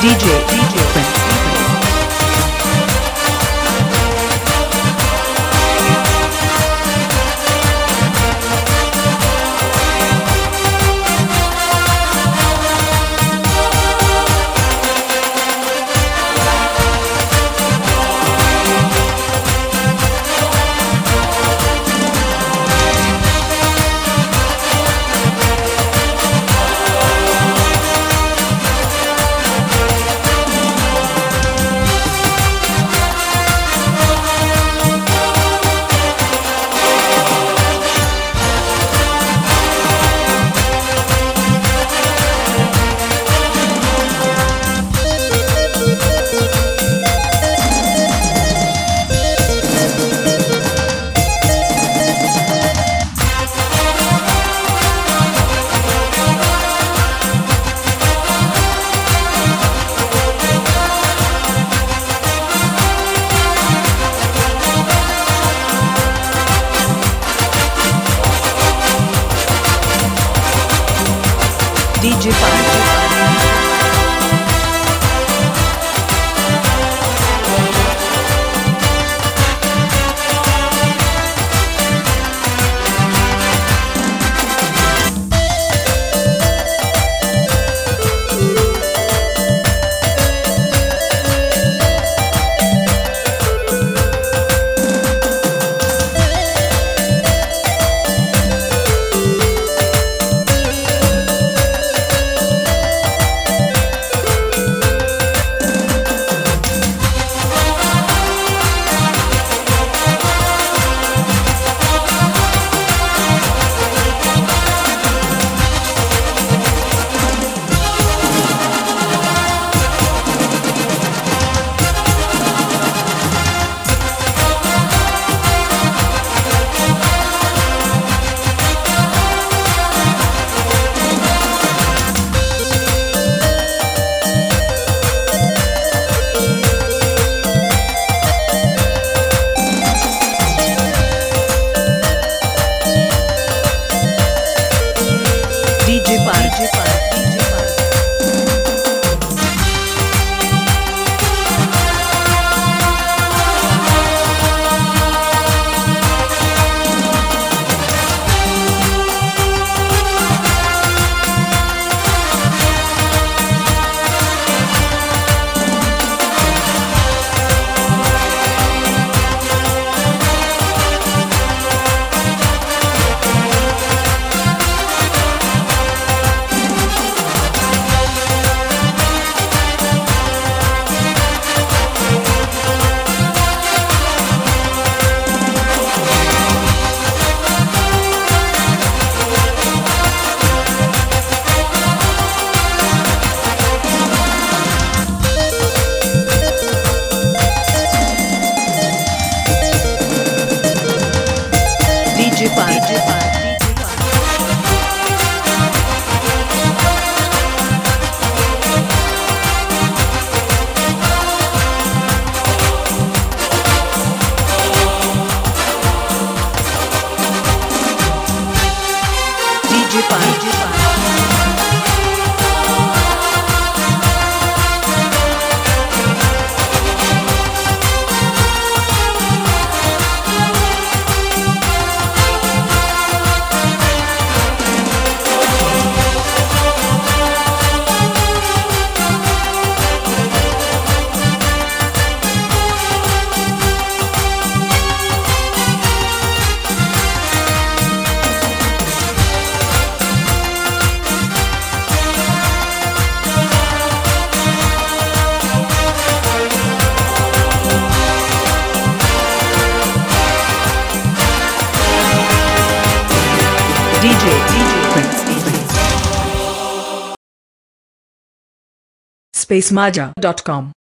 DJ DJ DJ Fábio. DJ party DJ Party. DJ Party. DJ DJ Prince. Prince. SpaceMaja.com